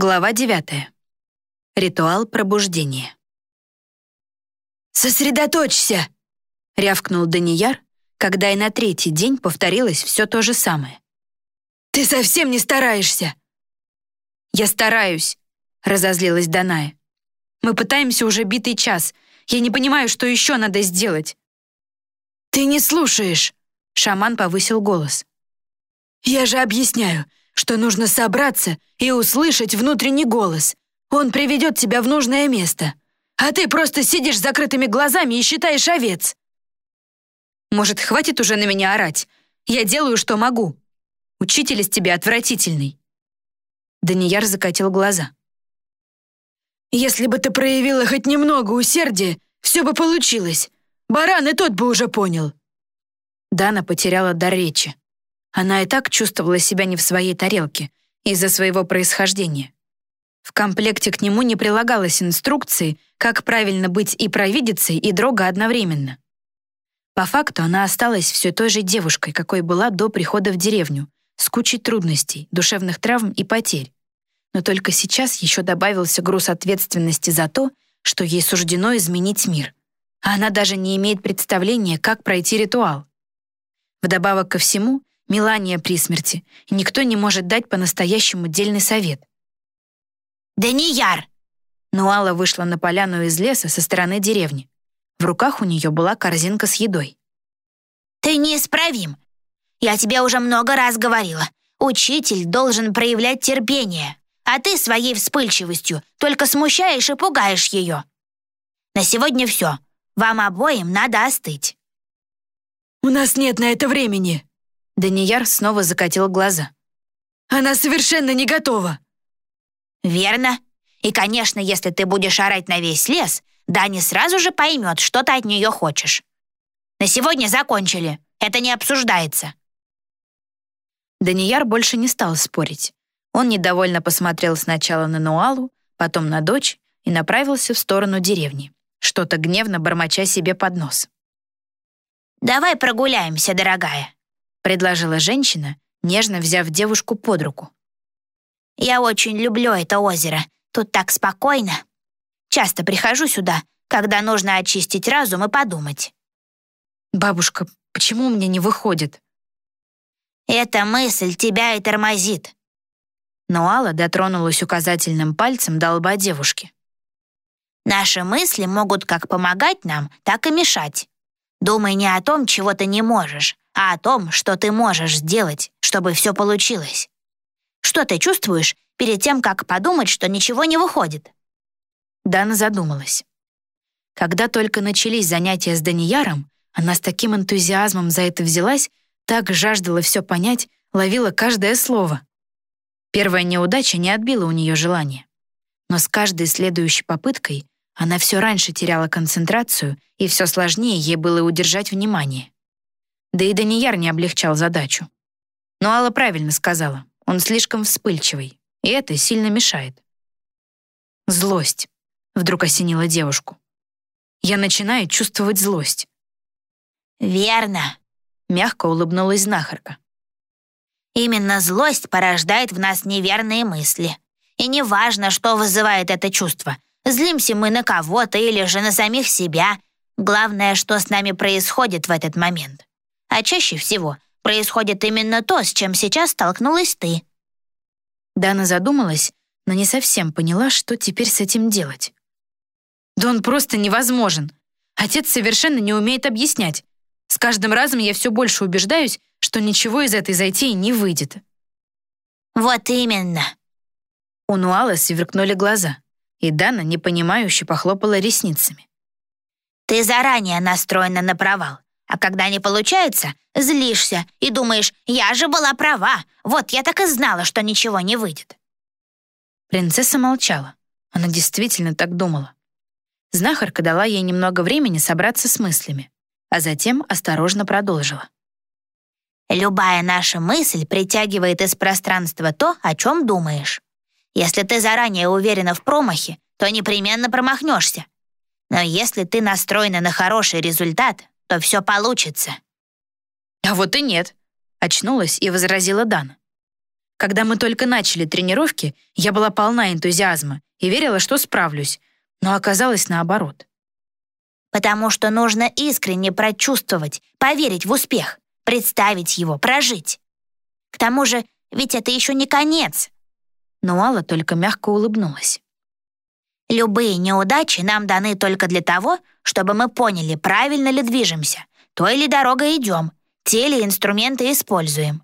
Глава 9. Ритуал пробуждения. «Сосредоточься!» — рявкнул Данияр, когда и на третий день повторилось все то же самое. «Ты совсем не стараешься!» «Я стараюсь!» — разозлилась Даная. «Мы пытаемся уже битый час. Я не понимаю, что еще надо сделать». «Ты не слушаешь!» — шаман повысил голос. «Я же объясняю что нужно собраться и услышать внутренний голос. Он приведет тебя в нужное место. А ты просто сидишь с закрытыми глазами и считаешь овец. Может, хватит уже на меня орать? Я делаю, что могу. Учитель из тебя отвратительный. Данияр закатил глаза. Если бы ты проявила хоть немного усердия, все бы получилось. Баран и тот бы уже понял. Дана потеряла дар речи. Она и так чувствовала себя не в своей тарелке из-за своего происхождения. В комплекте к нему не прилагалось инструкции, как правильно быть и провидицей, и дрога одновременно. По факту она осталась все той же девушкой, какой была до прихода в деревню, с кучей трудностей, душевных травм и потерь. Но только сейчас еще добавился груз ответственности за то, что ей суждено изменить мир. А она даже не имеет представления, как пройти ритуал. Вдобавок ко всему, Мелания при смерти, и никто не может дать по-настоящему дельный совет. «Данияр!» Нуала вышла на поляну из леса со стороны деревни. В руках у нее была корзинка с едой. «Ты неисправим. Я тебе уже много раз говорила. Учитель должен проявлять терпение, а ты своей вспыльчивостью только смущаешь и пугаешь ее. На сегодня все. Вам обоим надо остыть». «У нас нет на это времени», Данияр снова закатил глаза. «Она совершенно не готова!» «Верно. И, конечно, если ты будешь орать на весь лес, Дани сразу же поймет, что ты от нее хочешь. На сегодня закончили. Это не обсуждается». Данияр больше не стал спорить. Он недовольно посмотрел сначала на Нуалу, потом на дочь и направился в сторону деревни, что-то гневно бормоча себе под нос. «Давай прогуляемся, дорогая», предложила женщина, нежно взяв девушку под руку. «Я очень люблю это озеро. Тут так спокойно. Часто прихожу сюда, когда нужно очистить разум и подумать». «Бабушка, почему у меня не выходит?» «Эта мысль тебя и тормозит». Но Алла дотронулась указательным пальцем до лба девушки. «Наши мысли могут как помогать нам, так и мешать. Думай не о том, чего ты не можешь, а о том, что ты можешь сделать, чтобы все получилось. Что ты чувствуешь перед тем, как подумать, что ничего не выходит?» Дана задумалась. Когда только начались занятия с Данияром, она с таким энтузиазмом за это взялась, так жаждала все понять, ловила каждое слово. Первая неудача не отбила у нее желание. Но с каждой следующей попыткой она все раньше теряла концентрацию, и все сложнее ей было удержать внимание. Да и Данияр не облегчал задачу. Но Алла правильно сказала, он слишком вспыльчивый, и это сильно мешает. Злость вдруг осенила девушку. Я начинаю чувствовать злость. «Верно», — мягко улыбнулась знахарка. «Именно злость порождает в нас неверные мысли. И неважно, что вызывает это чувство. Злимся мы на кого-то или же на самих себя. Главное, что с нами происходит в этот момент. А чаще всего происходит именно то, с чем сейчас столкнулась ты». Дана задумалась, но не совсем поняла, что теперь с этим делать. «Да он просто невозможен. Отец совершенно не умеет объяснять. С каждым разом я все больше убеждаюсь, что ничего из этой затеи не выйдет». «Вот именно». У Нуала сверкнули глаза, и Дана непонимающе похлопала ресницами. «Ты заранее настроена на провал. А когда не получается, злишься и думаешь, я же была права, вот я так и знала, что ничего не выйдет. Принцесса молчала. Она действительно так думала. Знахарка дала ей немного времени собраться с мыслями, а затем осторожно продолжила. «Любая наша мысль притягивает из пространства то, о чем думаешь. Если ты заранее уверена в промахе, то непременно промахнешься. Но если ты настроена на хороший результат, то все получится». «А вот и нет», — очнулась и возразила Дана. Когда мы только начали тренировки, я была полна энтузиазма и верила, что справлюсь, но оказалось наоборот. Потому что нужно искренне прочувствовать, поверить в успех, представить его, прожить. К тому же, ведь это еще не конец. Но Алла только мягко улыбнулась. Любые неудачи нам даны только для того, чтобы мы поняли, правильно ли движемся, той ли дорогой идем, те ли инструменты используем.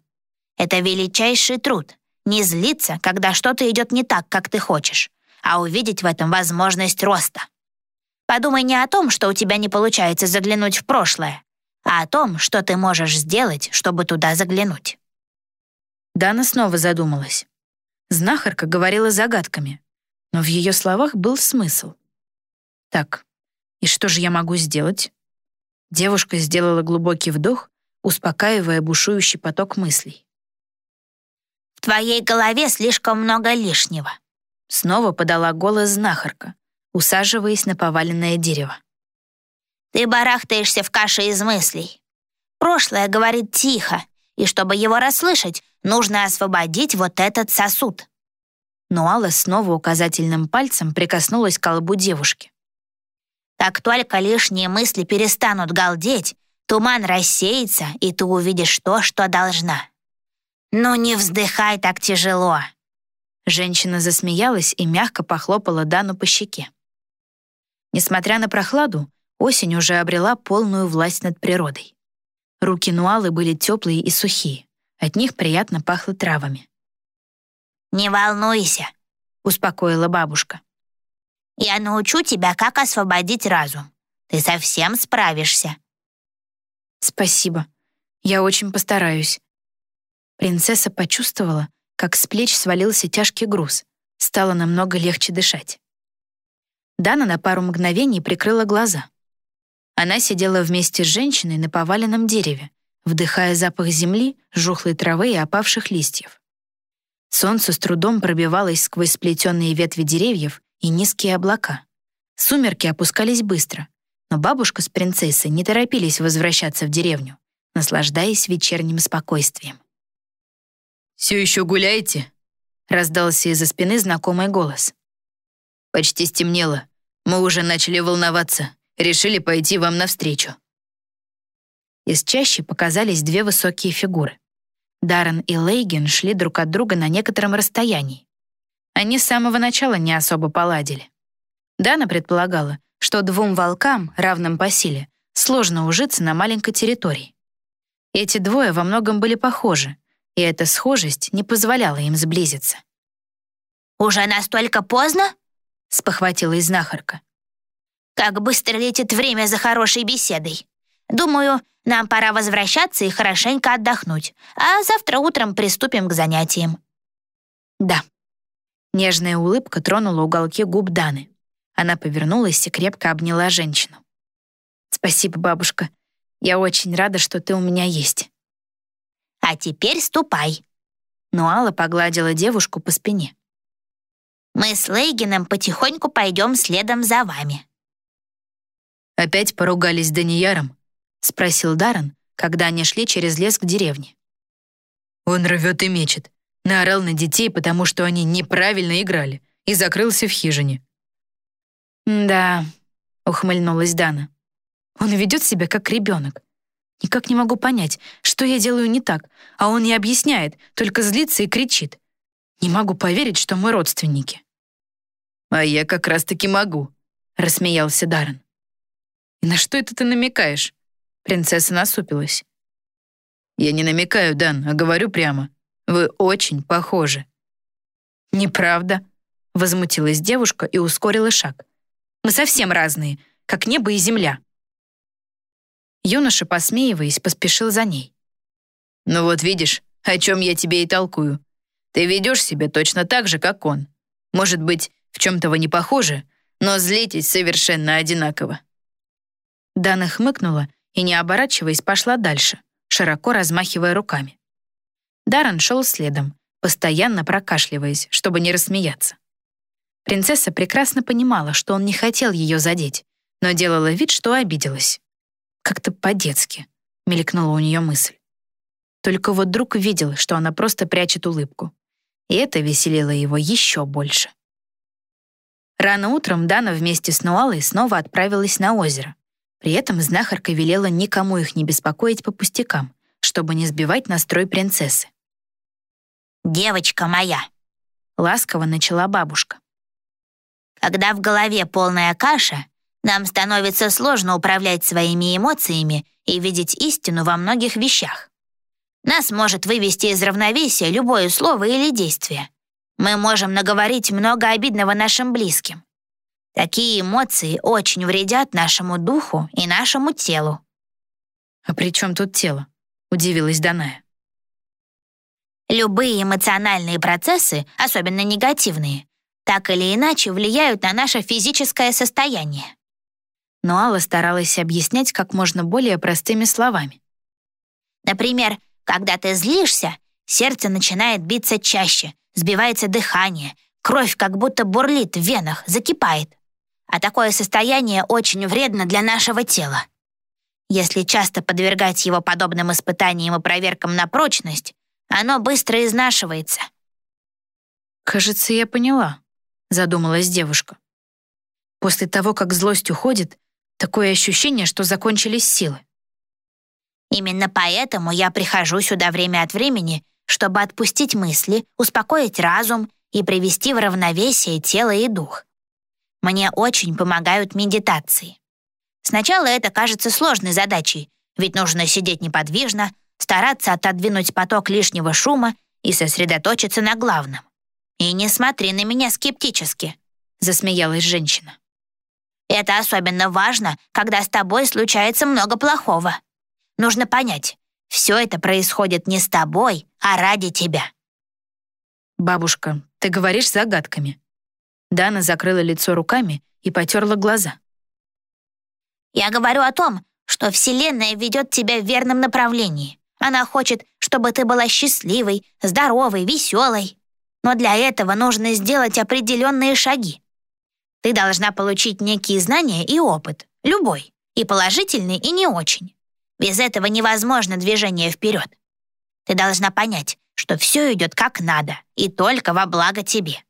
Это величайший труд — не злиться, когда что-то идет не так, как ты хочешь, а увидеть в этом возможность роста. Подумай не о том, что у тебя не получается заглянуть в прошлое, а о том, что ты можешь сделать, чтобы туда заглянуть. Дана снова задумалась. Знахарка говорила загадками, но в ее словах был смысл. Так, и что же я могу сделать? Девушка сделала глубокий вдох, успокаивая бушующий поток мыслей. «В твоей голове слишком много лишнего», — снова подала голос знахарка, усаживаясь на поваленное дерево. «Ты барахтаешься в каше из мыслей. Прошлое говорит тихо, и чтобы его расслышать, нужно освободить вот этот сосуд». Но Алла снова указательным пальцем прикоснулась к колбу девушки. Как только лишние мысли перестанут галдеть, туман рассеется, и ты увидишь то, что должна. Ну не вздыхай так тяжело. Женщина засмеялась и мягко похлопала Дану по щеке. Несмотря на прохладу, осень уже обрела полную власть над природой. Руки Нуалы были теплые и сухие, от них приятно пахло травами. «Не волнуйся», — успокоила бабушка. Я научу тебя, как освободить разум. Ты совсем справишься». «Спасибо. Я очень постараюсь». Принцесса почувствовала, как с плеч свалился тяжкий груз. Стало намного легче дышать. Дана на пару мгновений прикрыла глаза. Она сидела вместе с женщиной на поваленном дереве, вдыхая запах земли, жухлой травы и опавших листьев. Солнце с трудом пробивалось сквозь сплетенные ветви деревьев и низкие облака. Сумерки опускались быстро, но бабушка с принцессой не торопились возвращаться в деревню, наслаждаясь вечерним спокойствием. «Все еще гуляете?» — раздался из-за спины знакомый голос. «Почти стемнело. Мы уже начали волноваться. Решили пойти вам навстречу». Из чащи показались две высокие фигуры. Даррен и Лейген шли друг от друга на некотором расстоянии, они с самого начала не особо поладили. Дана предполагала, что двум волкам, равным по силе, сложно ужиться на маленькой территории. Эти двое во многом были похожи, и эта схожесть не позволяла им сблизиться. «Уже настолько поздно?» — спохватилась знахарка. «Как быстро летит время за хорошей беседой. Думаю, нам пора возвращаться и хорошенько отдохнуть, а завтра утром приступим к занятиям». «Да», Нежная улыбка тронула уголки губ Даны. Она повернулась и крепко обняла женщину. «Спасибо, бабушка. Я очень рада, что ты у меня есть». «А теперь ступай». Нуала погладила девушку по спине. «Мы с Лейгином потихоньку пойдем следом за вами». «Опять поругались с Данияром?» — спросил Даррен, когда они шли через лес к деревне. «Он рвет и мечет. Наорал на детей, потому что они неправильно играли, и закрылся в хижине. «Да», — ухмыльнулась Дана. «Он ведет себя как ребенок. Никак не могу понять, что я делаю не так, а он не объясняет, только злится и кричит. Не могу поверить, что мы родственники». «А я как раз-таки могу», — рассмеялся Даррен. «И на что это ты намекаешь?» Принцесса насупилась. «Я не намекаю, Дан, а говорю прямо. Вы очень похожи». «Неправда», — возмутилась девушка и ускорила шаг. «Мы совсем разные, как небо и земля». Юноша, посмеиваясь, поспешил за ней. «Ну вот видишь, о чем я тебе и толкую. Ты ведешь себя точно так же, как он. Может быть, в чем-то вы не похожи, но злитесь совершенно одинаково». Дана хмыкнула и, не оборачиваясь, пошла дальше, широко размахивая руками. Даррен шел следом, постоянно прокашливаясь, чтобы не рассмеяться. Принцесса прекрасно понимала, что он не хотел ее задеть, но делала вид, что обиделась. Как-то по-детски, мелькнула у нее мысль. Только вот друг видел, что она просто прячет улыбку, и это веселило его еще больше. Рано утром Дана вместе с Нуалой снова отправилась на озеро. При этом знахарка велела никому их не беспокоить по пустякам, чтобы не сбивать настрой принцессы. «Девочка моя», — ласково начала бабушка. «Когда в голове полная каша, нам становится сложно управлять своими эмоциями и видеть истину во многих вещах. Нас может вывести из равновесия любое слово или действие. Мы можем наговорить много обидного нашим близким. Такие эмоции очень вредят нашему духу и нашему телу. «А при чем тут тело?» — удивилась Даная. Любые эмоциональные процессы, особенно негативные, так или иначе влияют на наше физическое состояние. Но Алла старалась объяснять как можно более простыми словами. Например, когда ты злишься, сердце начинает биться чаще, сбивается дыхание, кровь как будто бурлит в венах, закипает. А такое состояние очень вредно для нашего тела. Если часто подвергать его подобным испытаниям и проверкам на прочность, оно быстро изнашивается. «Кажется, я поняла», — задумалась девушка. После того, как злость уходит, такое ощущение, что закончились силы. Именно поэтому я прихожу сюда время от времени, чтобы отпустить мысли, успокоить разум и привести в равновесие тело и дух. Мне очень помогают медитации. Сначала это кажется сложной задачей, ведь нужно сидеть неподвижно, стараться отодвинуть поток лишнего шума и сосредоточиться на главном. «И не смотри на меня скептически», — засмеялась женщина. «Это особенно важно, когда с тобой случается много плохого. Нужно понять, все это происходит не с тобой, а ради тебя». «Бабушка, ты говоришь загадками». Дана закрыла лицо руками и потерла глаза. «Я говорю о том, что Вселенная ведет тебя в верном направлении. Она хочет, чтобы ты была счастливой, здоровой, веселой. Но для этого нужно сделать определенные шаги. Ты должна получить некие знания и опыт, любой, и положительный, и не очень. Без этого невозможно движение вперед. Ты должна понять, что все идет как надо и только во благо тебе.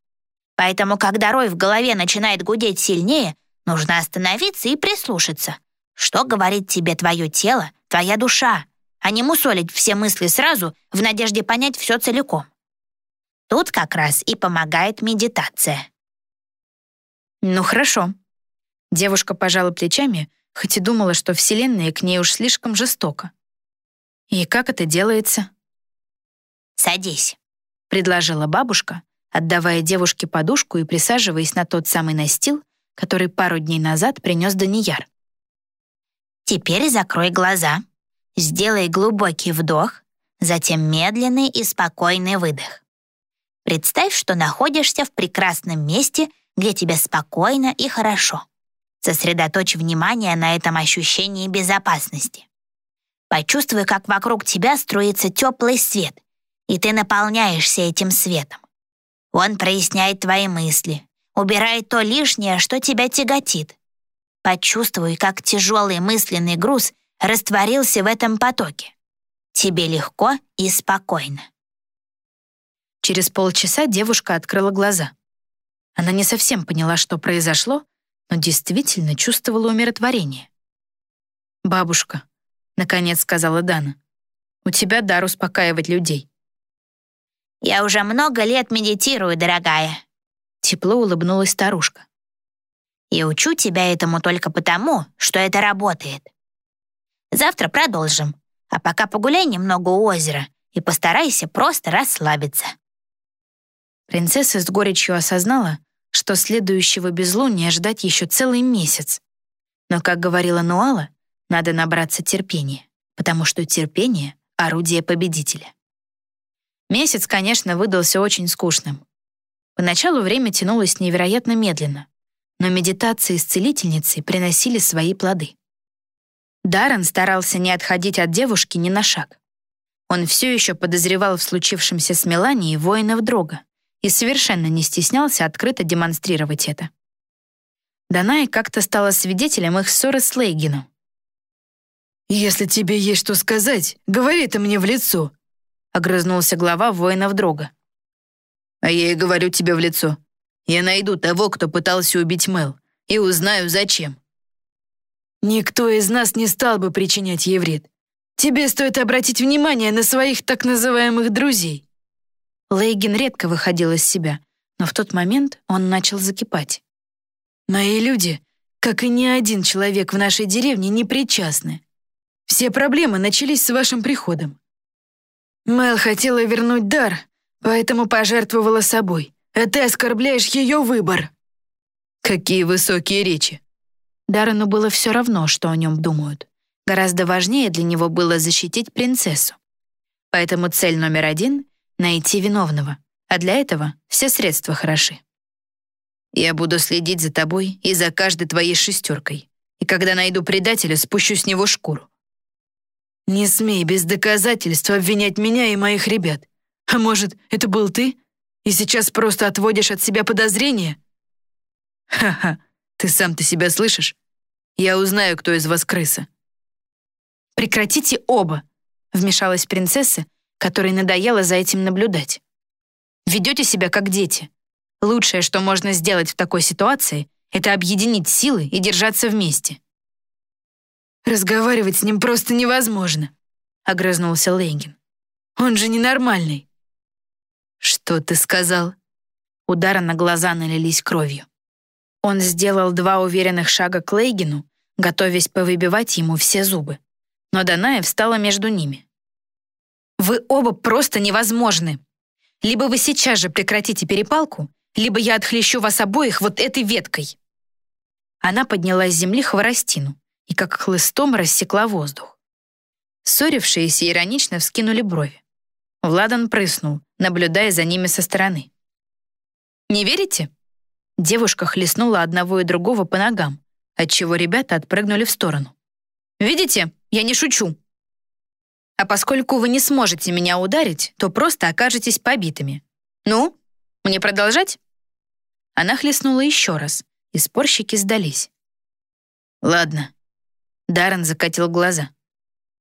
Поэтому, когда рой в голове начинает гудеть сильнее, нужно остановиться и прислушаться. Что говорит тебе твое тело, твоя душа, а не мусолить все мысли сразу в надежде понять все целиком. Тут как раз и помогает медитация. Ну хорошо. Девушка пожала плечами, хоть и думала, что Вселенная к ней уж слишком жестока. И как это делается? «Садись», — предложила бабушка, отдавая девушке подушку и присаживаясь на тот самый настил, который пару дней назад принес Данияр. «Теперь закрой глаза Сделай глубокий вдох, затем медленный и спокойный выдох. Представь, что находишься в прекрасном месте, где тебе спокойно и хорошо. Сосредоточь внимание на этом ощущении безопасности. Почувствуй, как вокруг тебя струится теплый свет, и ты наполняешься этим светом. Он проясняет твои мысли, убирает то лишнее, что тебя тяготит. Почувствуй, как тяжелый мысленный груз — растворился в этом потоке. Тебе легко и спокойно. Через полчаса девушка открыла глаза. Она не совсем поняла, что произошло, но действительно чувствовала умиротворение. «Бабушка», — наконец сказала Дана, — «у тебя дар успокаивать людей». «Я уже много лет медитирую, дорогая», — тепло улыбнулась старушка. «И учу тебя этому только потому, что это работает. Завтра продолжим. А пока погуляй немного у озера и постарайся просто расслабиться». Принцесса с горечью осознала, что следующего безлуния ждать еще целый месяц. Но, как говорила Нуала, надо набраться терпения, потому что терпение — орудие победителя. Месяц, конечно, выдался очень скучным. Поначалу время тянулось невероятно медленно, но медитации с целительницей приносили свои плоды. Даррен старался не отходить от девушки ни на шаг. Он все еще подозревал в случившемся с Меланией воинов Дрога и совершенно не стеснялся открыто демонстрировать это. Данай как-то стала свидетелем их ссоры с Лейгином. «Если тебе есть что сказать, говори это мне в лицо», — огрызнулся глава воинов Дрога. А я и говорю тебе в лицо. Я найду того, кто пытался убить Мел, и узнаю, зачем. Никто из нас не стал бы причинять ей вред. Тебе стоит обратить внимание на своих так называемых друзей. Лейген редко выходил из себя, но в тот момент он начал закипать. Мои люди, как и ни один человек в нашей деревне, не причастны. Все проблемы начались с вашим приходом. Мэл хотела вернуть дар, поэтому пожертвовала собой, а ты оскорбляешь ее выбор. Какие высокие речи. Даррену было все равно, что о нем думают. Гораздо важнее для него было защитить принцессу. Поэтому цель номер один — найти виновного, а для этого все средства хороши. Я буду следить за тобой и за каждой твоей шестеркой. И когда найду предателя, спущу с него шкуру. Не смей без доказательств обвинять меня и моих ребят. А может, это был ты? И сейчас просто отводишь от себя подозрения? Ха-ха, ты сам-то себя слышишь? Я узнаю, кто из вас крыса. «Прекратите оба!» — вмешалась принцесса, которой надоело за этим наблюдать. «Ведете себя как дети. Лучшее, что можно сделать в такой ситуации, это объединить силы и держаться вместе». «Разговаривать с ним просто невозможно», — огрызнулся Лейгин. «Он же ненормальный». «Что ты сказал?» Удара на глаза налились кровью. Он сделал два уверенных шага к Лейгину, готовясь повыбивать ему все зубы но Даная встала между ними. «Вы оба просто невозможны. Либо вы сейчас же прекратите перепалку, либо я отхлещу вас обоих вот этой веткой». Она подняла с земли хворостину и как хлыстом рассекла воздух. Ссорившиеся иронично вскинули брови. Владан прыснул, наблюдая за ними со стороны. «Не верите?» Девушка хлестнула одного и другого по ногам, отчего ребята отпрыгнули в сторону. «Видите? Я не шучу. А поскольку вы не сможете меня ударить, то просто окажетесь побитыми. Ну, мне продолжать?» Она хлестнула еще раз, и спорщики сдались. «Ладно». Даррен закатил глаза.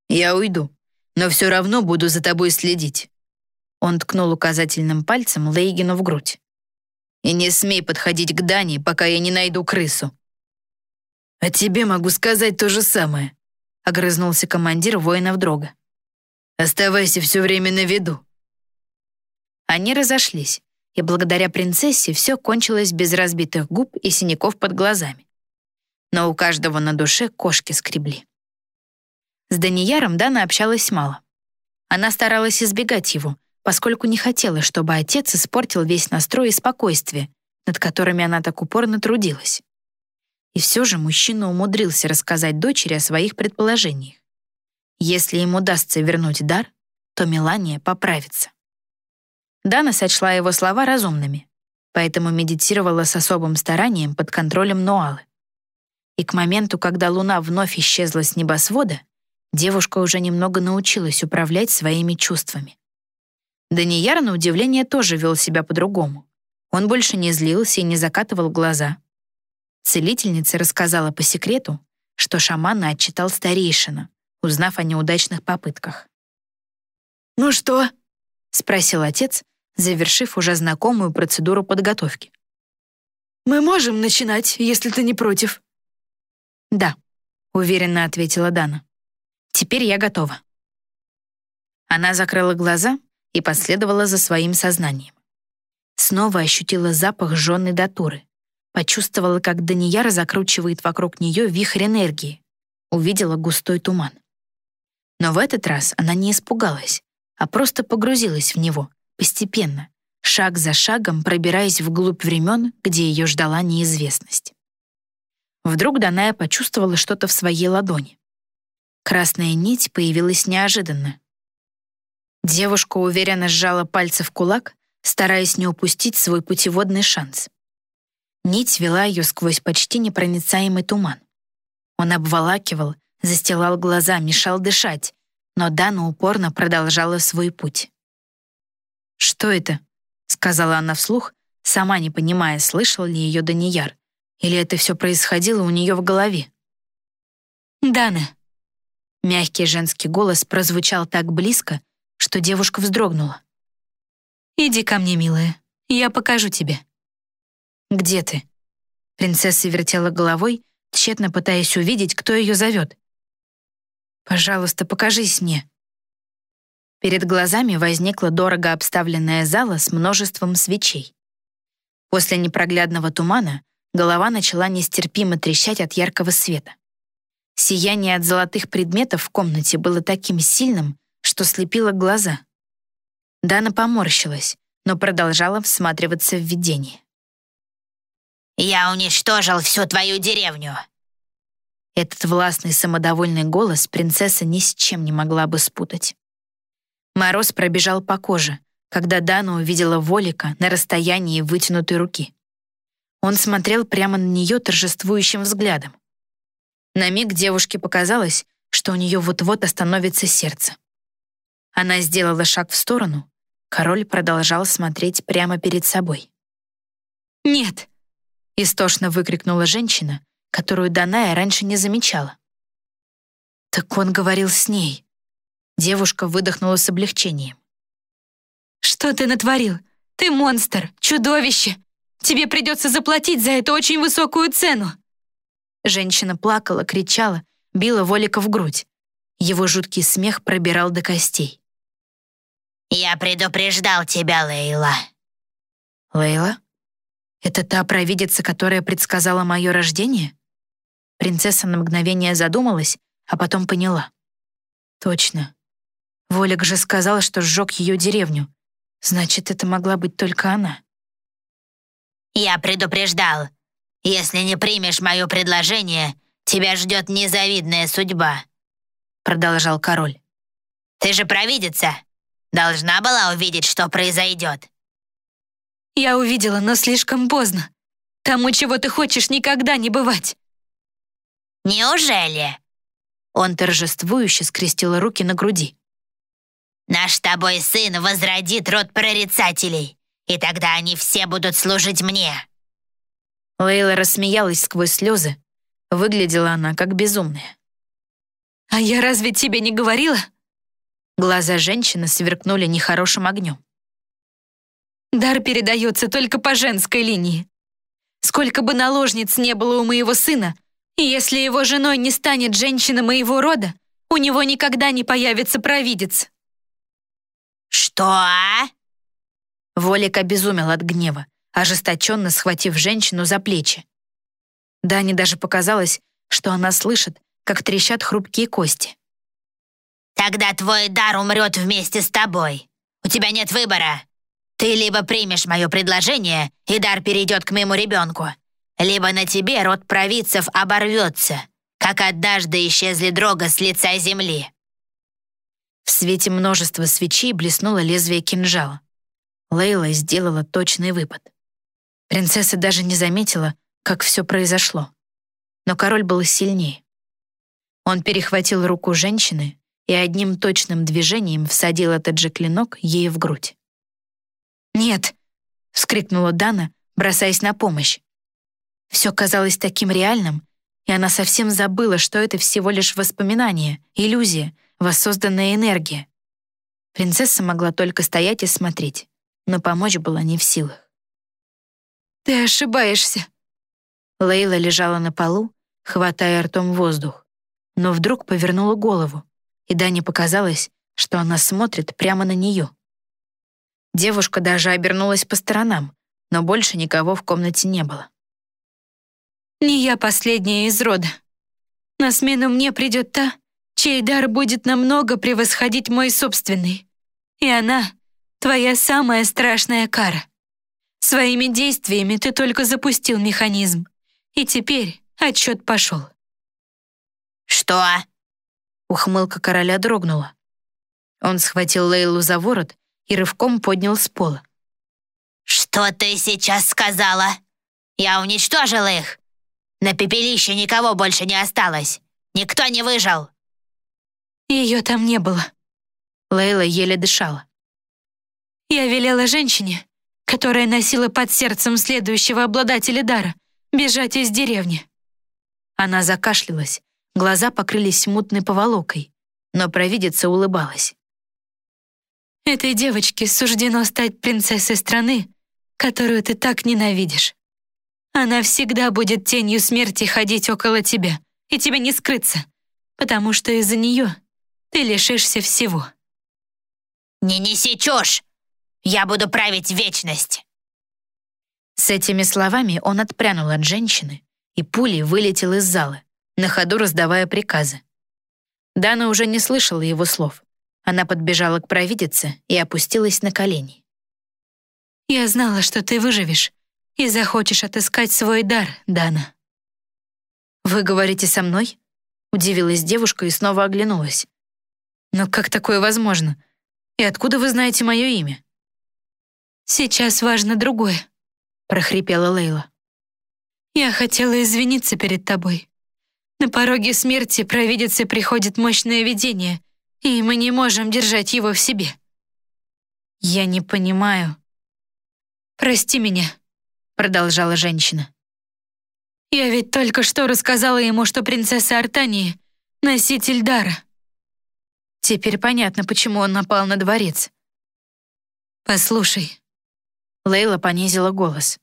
«Я уйду, но все равно буду за тобой следить». Он ткнул указательным пальцем Лейгину в грудь. «И не смей подходить к Дани, пока я не найду крысу». «А тебе могу сказать то же самое», — огрызнулся командир воинов Дрога. «Оставайся все время на виду». Они разошлись, и благодаря принцессе все кончилось без разбитых губ и синяков под глазами. Но у каждого на душе кошки скребли. С Данияром Дана общалась мало. Она старалась избегать его, поскольку не хотела, чтобы отец испортил весь настрой и спокойствие, над которыми она так упорно трудилась. И все же мужчина умудрился рассказать дочери о своих предположениях. Если им удастся вернуть дар, то Мелания поправится. Дана сочла его слова разумными, поэтому медитировала с особым старанием под контролем Нуалы. И к моменту, когда луна вновь исчезла с небосвода, девушка уже немного научилась управлять своими чувствами. Данияр, на удивление, тоже вел себя по-другому. Он больше не злился и не закатывал глаза. Целительница рассказала по секрету, что шамана отчитал старейшина, узнав о неудачных попытках. «Ну что?» — спросил отец, завершив уже знакомую процедуру подготовки. «Мы можем начинать, если ты не против». «Да», — уверенно ответила Дана. «Теперь я готова». Она закрыла глаза и последовала за своим сознанием. Снова ощутила запах жженной датуры, Почувствовала, как Данияр закручивает вокруг нее вихрь энергии. Увидела густой туман. Но в этот раз она не испугалась, а просто погрузилась в него, постепенно, шаг за шагом пробираясь вглубь времен, где ее ждала неизвестность. Вдруг Даная почувствовала что-то в своей ладони. Красная нить появилась неожиданно. Девушка уверенно сжала пальцы в кулак, стараясь не упустить свой путеводный шанс. Нить вела ее сквозь почти непроницаемый туман. Он обволакивал, застилал глаза, мешал дышать, но Дана упорно продолжала свой путь. «Что это?» — сказала она вслух, сама не понимая, слышал ли ее Данияр, или это все происходило у нее в голове. «Дана!» Мягкий женский голос прозвучал так близко, что девушка вздрогнула. «Иди ко мне, милая, Я покажу тебе». «Где ты?» Принцесса вертела головой, тщетно пытаясь увидеть, кто ее зовет. «Пожалуйста, покажись мне». Перед глазами возникла дорого обставленная зала с множеством свечей. После непроглядного тумана голова начала нестерпимо трещать от яркого света. Сияние от золотых предметов в комнате было таким сильным, что слепило глаза. Дана поморщилась, но продолжала всматриваться в видение. «Я уничтожил всю твою деревню!» Этот властный самодовольный голос принцесса ни с чем не могла бы спутать. Мороз пробежал по коже, когда Дана увидела Волика на расстоянии вытянутой руки. Он смотрел прямо на нее торжествующим взглядом. На миг девушке показалось, что у нее вот-вот остановится сердце. Она сделала шаг в сторону. Король продолжал смотреть прямо перед собой. «Нет!» — истошно выкрикнула женщина, которую Даная раньше не замечала. Так он говорил с ней. Девушка выдохнула с облегчением. «Что ты натворил? Ты монстр, чудовище! Тебе придется заплатить за это очень высокую цену!» Женщина плакала, кричала, била Волика в грудь. Его жуткий смех пробирал до костей. «Я предупреждал тебя, Лейла». «Лейла? Это та провидица, которая предсказала мое рождение?» Принцесса на мгновение задумалась, а потом поняла. «Точно. Волик же сказал, что сжег ее деревню. Значит, это могла быть только она». «Я предупреждал. Если не примешь мое предложение, тебя ждет незавидная судьба», — продолжал король. «Ты же провидица. Должна была увидеть, что произойдет». «Я увидела, но слишком поздно. Тому, чего ты хочешь, никогда не бывать». «Неужели?» Он торжествующе скрестил руки на груди. «Наш тобой сын возродит род прорицателей, и тогда они все будут служить мне». Лейла рассмеялась сквозь слезы. Выглядела она как безумная. «А я разве тебе не говорила?» Глаза женщины сверкнули нехорошим огнем. «Дар передается только по женской линии. Сколько бы наложниц не было у моего сына, если его женой не станет женщина моего рода, у него никогда не появится провидец». «Что?» Волик обезумел от гнева, ожесточенно схватив женщину за плечи. Дане даже показалось, что она слышит, как трещат хрупкие кости. Тогда твой дар умрет вместе с тобой. У тебя нет выбора. Ты либо примешь мое предложение, и дар перейдет к моему ребенку, либо на тебе род провидцев оборвется, как однажды исчезли дрога с лица земли». В свете множества свечей блеснуло лезвие кинжала. Лейла сделала точный выпад. Принцесса даже не заметила, как все произошло. Но король был сильнее. Он перехватил руку женщины, и одним точным движением всадил этот же клинок ей в грудь. «Нет!» — вскрикнула Дана, бросаясь на помощь. Все казалось таким реальным, и она совсем забыла, что это всего лишь воспоминание, иллюзия, воссозданная энергия. Принцесса могла только стоять и смотреть, но помочь была не в силах. «Ты ошибаешься!» Лейла лежала на полу, хватая ртом воздух, но вдруг повернула голову и Дане показалось, что она смотрит прямо на нее. Девушка даже обернулась по сторонам, но больше никого в комнате не было. «Не я последняя из рода. На смену мне придет та, чей дар будет намного превосходить мой собственный. И она — твоя самая страшная кара. Своими действиями ты только запустил механизм, и теперь отчет пошел». «Что?» Ухмылка короля дрогнула. Он схватил Лейлу за ворот и рывком поднял с пола. «Что ты сейчас сказала? Я уничтожил их. На пепелище никого больше не осталось. Никто не выжил». Ее там не было. Лейла еле дышала. Я велела женщине, которая носила под сердцем следующего обладателя дара, бежать из деревни. Она закашлялась, Глаза покрылись мутной поволокой, но провидица улыбалась. «Этой девочке суждено стать принцессой страны, которую ты так ненавидишь. Она всегда будет тенью смерти ходить около тебя, и тебе не скрыться, потому что из-за нее ты лишишься всего. «Не неси чушь! Я буду править вечность!» С этими словами он отпрянул от женщины и пулей вылетел из зала, на ходу раздавая приказы. Дана уже не слышала его слов. Она подбежала к провидице и опустилась на колени. «Я знала, что ты выживешь и захочешь отыскать свой дар, Дана». «Вы говорите со мной?» Удивилась девушка и снова оглянулась. «Но как такое возможно? И откуда вы знаете мое имя?» «Сейчас важно другое», — прохрипела Лейла. «Я хотела извиниться перед тобой. На пороге смерти провидице приходит мощное видение, и мы не можем держать его в себе». «Я не понимаю». «Прости меня», — продолжала женщина. «Я ведь только что рассказала ему, что принцесса Артании — носитель дара». Теперь понятно, почему он напал на дворец. «Послушай». Лейла понизила голос.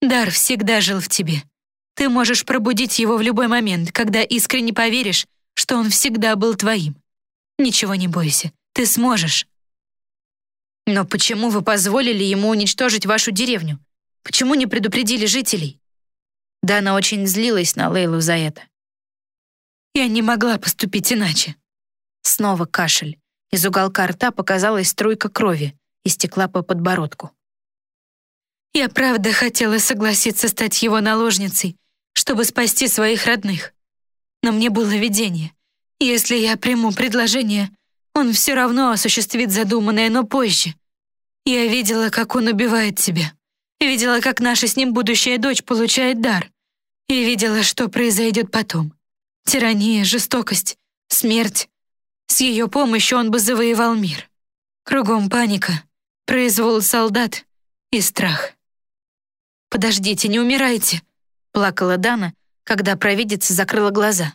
«Дар всегда жил в тебе. Ты можешь пробудить его в любой момент, когда искренне поверишь, что он всегда был твоим. Ничего не бойся, ты сможешь». «Но почему вы позволили ему уничтожить вашу деревню? Почему не предупредили жителей?» Дана очень злилась на Лейлу за это. «Я не могла поступить иначе». Снова кашель. Из уголка рта показалась струйка крови и стекла по подбородку. «Я правда хотела согласиться стать его наложницей, чтобы спасти своих родных. Но мне было видение. Если я приму предложение, он все равно осуществит задуманное, но позже. Я видела, как он убивает себя. Видела, как наша с ним будущая дочь получает дар. И видела, что произойдет потом. Тирания, жестокость, смерть. С ее помощью он бы завоевал мир. Кругом паника, произвол солдат и страх. «Подождите, не умирайте!» — плакала Дана, когда провидица закрыла глаза.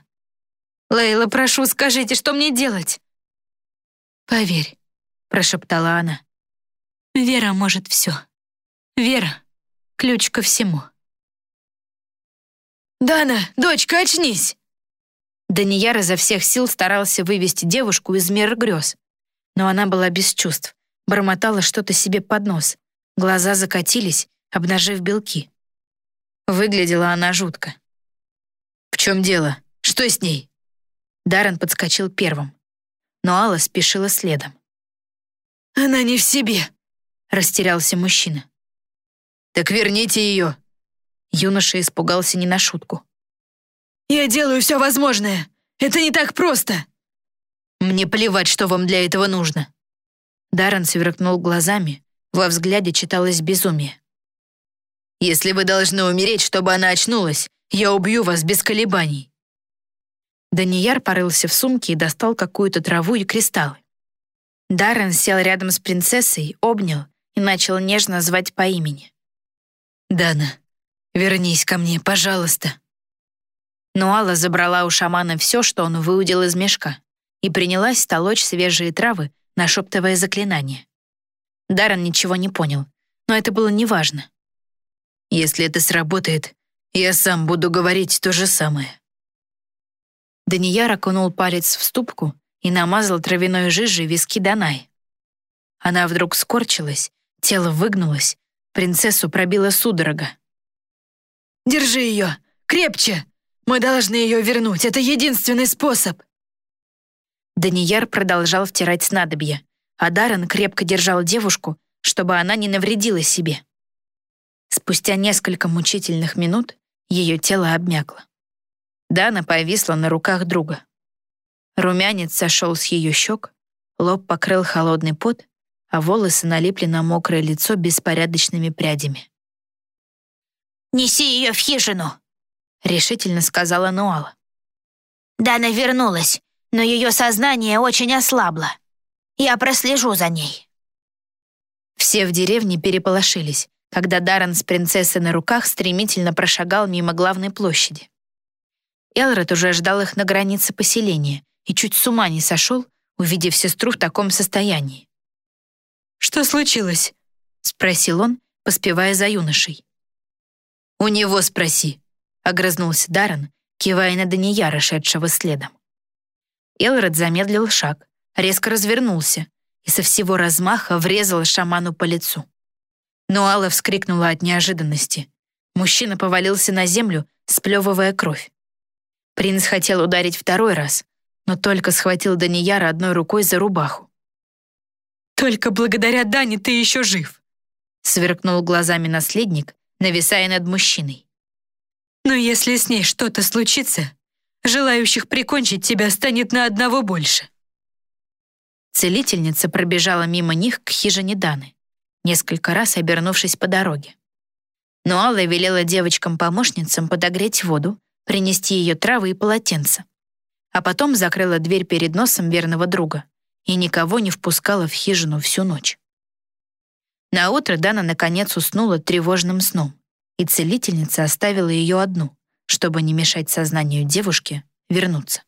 «Лейла, прошу, скажите, что мне делать?» «Поверь», — прошептала она. «Вера может все. Вера — ключ ко всему». «Дана, дочка, очнись!» Данияр изо всех сил старался вывести девушку из мира грез. Но она была без чувств, бормотала что-то себе под нос. Глаза закатились, обнажив белки. Выглядела она жутко. «В чем дело? Что с ней?» Даррен подскочил первым, но Алла спешила следом. «Она не в себе», — растерялся мужчина. «Так верните ее!» Юноша испугался не на шутку. «Я делаю все возможное. Это не так просто!» «Мне плевать, что вам для этого нужно!» Даррен сверкнул глазами, во взгляде читалось безумие. «Если вы должны умереть, чтобы она очнулась, я убью вас без колебаний!» Данияр порылся в сумке и достал какую-то траву и кристаллы. Даррен сел рядом с принцессой, обнял и начал нежно звать по имени. «Дана, вернись ко мне, пожалуйста!» Но Алла забрала у шамана все, что он выудил из мешка, и принялась толочь свежие травы, нашептывая заклинания. Даррен ничего не понял, но это было неважно. «Если это сработает, я сам буду говорить то же самое». Данияр окунул палец в ступку и намазал травяной жижей виски Данай. Она вдруг скорчилась, тело выгнулось, принцессу пробила судорога. «Держи ее! Крепче!» Мы должны ее вернуть. Это единственный способ. Данияр продолжал втирать снадобье, а Даррен крепко держал девушку, чтобы она не навредила себе. Спустя несколько мучительных минут ее тело обмякло. Дана повисла на руках друга. Румянец сошел с ее щек, лоб покрыл холодный пот, а волосы налипли на мокрое лицо беспорядочными прядями. «Неси ее в хижину!» — решительно сказала Нуала. Дана вернулась, но ее сознание очень ослабло. Я прослежу за ней. Все в деревне переполошились, когда Даррен с принцессой на руках стремительно прошагал мимо главной площади. Элрод уже ждал их на границе поселения и чуть с ума не сошел, увидев сестру в таком состоянии. «Что случилось?» — спросил он, поспевая за юношей. «У него спроси», — огрызнулся Даррен, кивая на Данияра, шедшего следом. Элрод замедлил шаг, резко развернулся и со всего размаха врезал шаману по лицу. Но Алла вскрикнула от неожиданности. Мужчина повалился на землю, сплевывая кровь. Принц хотел ударить второй раз, но только схватил Данияра одной рукой за рубаху. «Только благодаря Дане ты еще жив!» сверкнул глазами наследник, нависая над мужчиной. «Но если с ней что-то случится, желающих прикончить тебя станет на одного больше». Целительница пробежала мимо них к хижине Даны, несколько раз обернувшись по дороге. Но Алла велела девочкам-помощницам подогреть воду, принести ее травы и полотенца. А потом закрыла дверь перед носом верного друга и никого не впускала в хижину всю ночь. На утро Дана наконец уснула тревожным сном, и целительница оставила ее одну, чтобы не мешать сознанию девушки вернуться.